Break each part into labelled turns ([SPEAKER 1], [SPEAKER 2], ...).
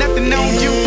[SPEAKER 1] nothing on you.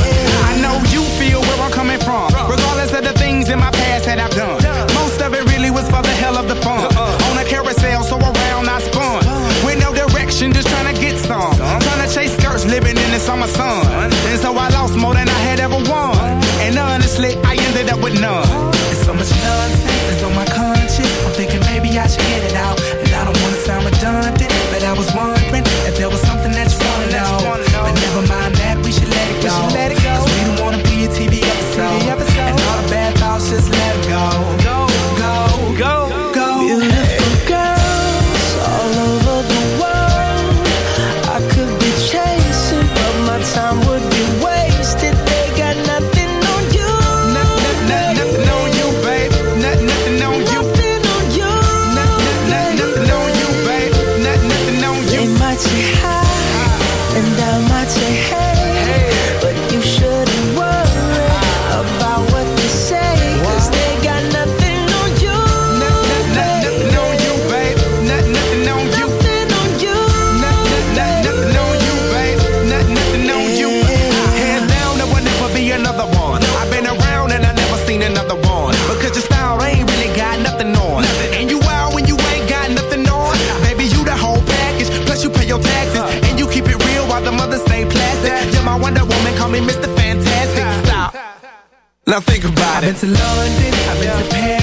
[SPEAKER 2] been to London, I've been to Paris.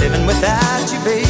[SPEAKER 3] living without you, baby.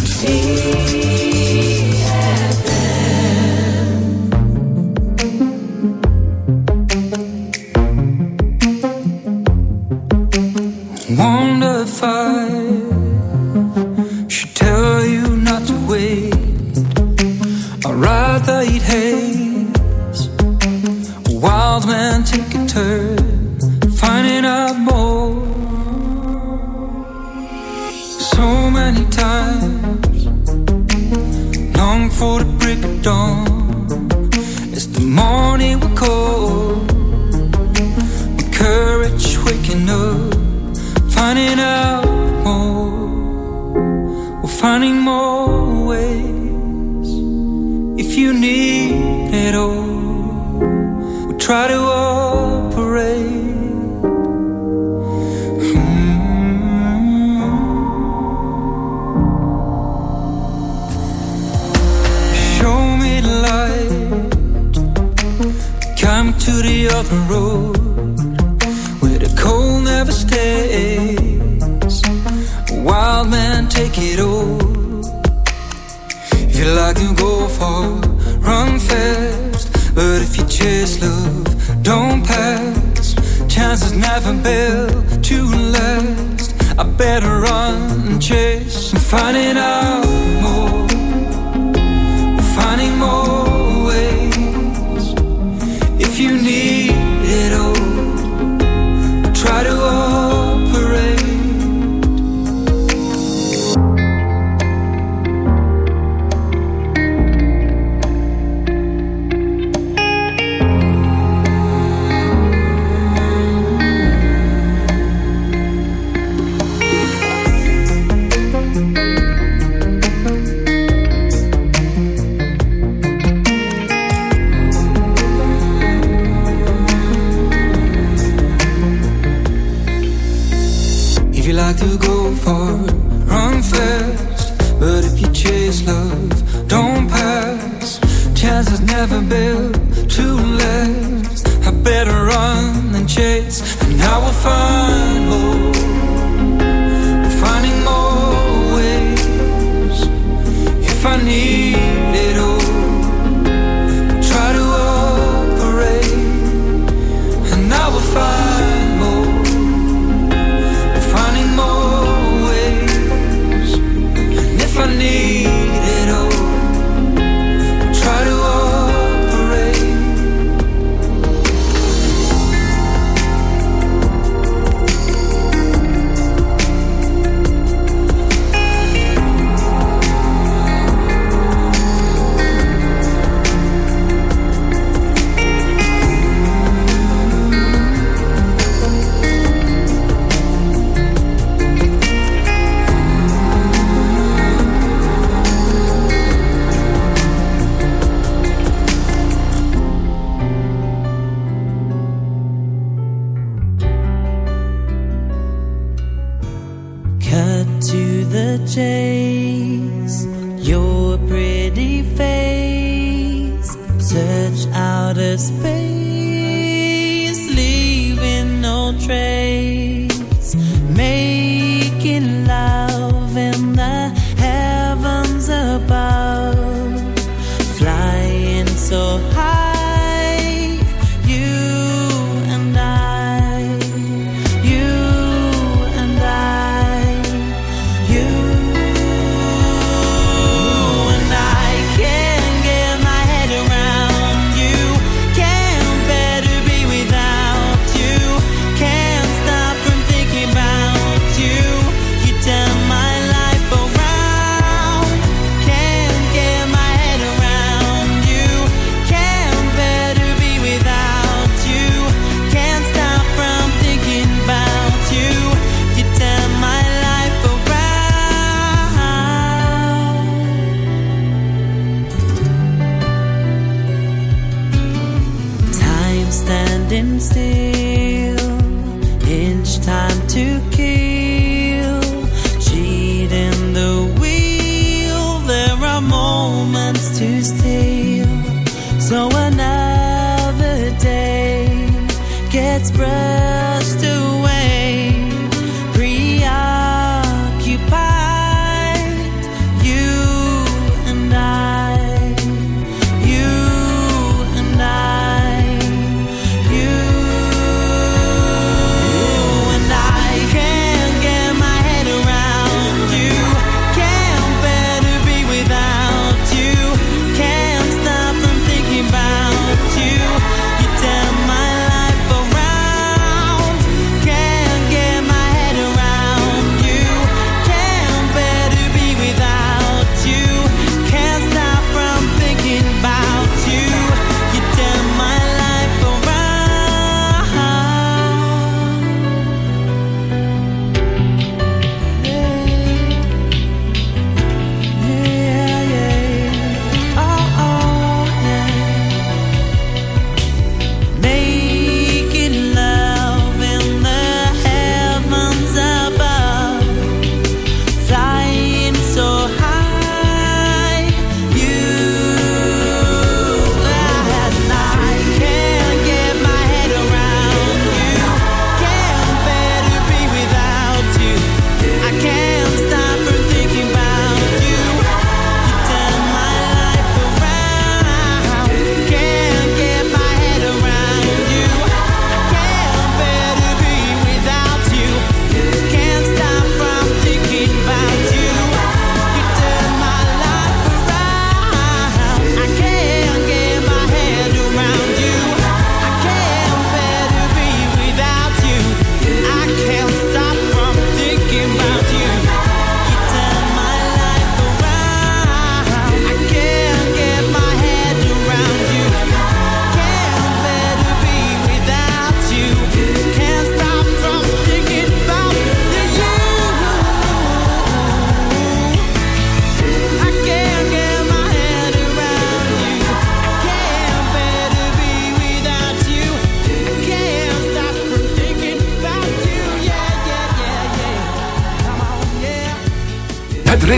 [SPEAKER 4] It's never built to last. I better run and chase and find it
[SPEAKER 5] out.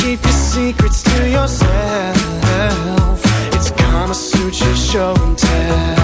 [SPEAKER 5] keep your secrets to yourself. It's gonna suit Sutra show and tell.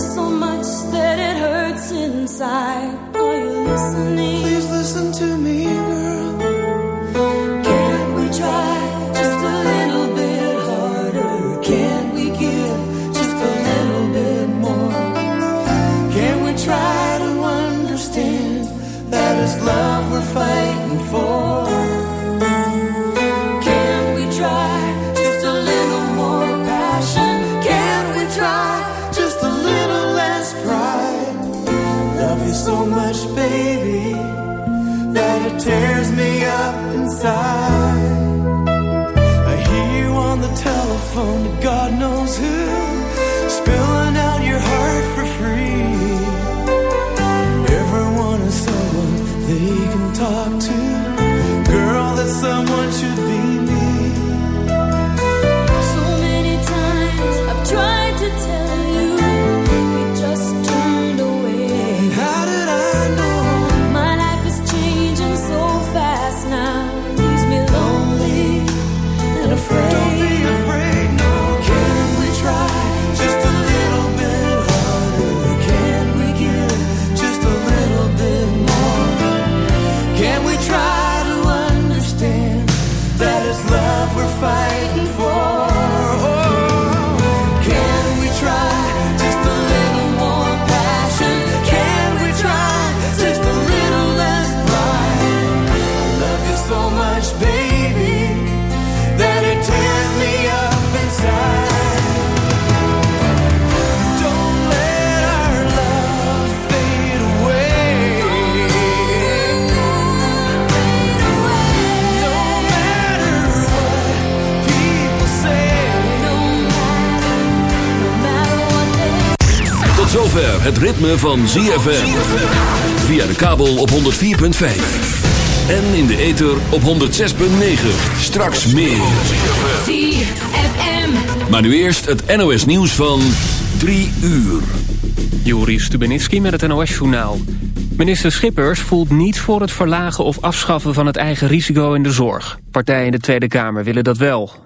[SPEAKER 5] so
[SPEAKER 6] much that it hurts inside. Are you listening?
[SPEAKER 2] Please listen to me.
[SPEAKER 7] Het ritme van ZFM. Via de kabel op 104.5. En in de ether op 106.9. Straks meer.
[SPEAKER 6] ZFM.
[SPEAKER 7] Maar nu eerst het NOS nieuws van 3 uur.
[SPEAKER 8] Joris Stubenitski met het NOS-journaal. Minister Schippers voelt niet voor het verlagen of afschaffen van het eigen risico in de zorg. Partijen in de Tweede Kamer willen dat wel.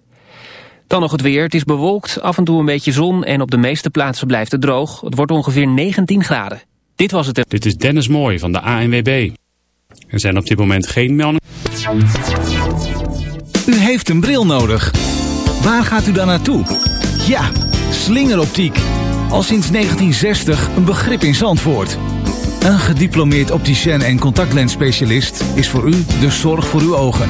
[SPEAKER 8] Dan nog het weer. Het is bewolkt, af en toe een beetje zon en op de meeste plaatsen blijft het droog. Het wordt ongeveer 19 graden. Dit was het.
[SPEAKER 9] Dit is Dennis Mooij van de ANWB. Er zijn op dit moment geen meldingen.
[SPEAKER 10] U heeft een bril nodig. Waar gaat u dan naartoe? Ja, slingeroptiek. Al sinds 1960 een begrip in Zandvoort. Een gediplomeerd opticien en contactlensspecialist is voor u de zorg voor uw ogen.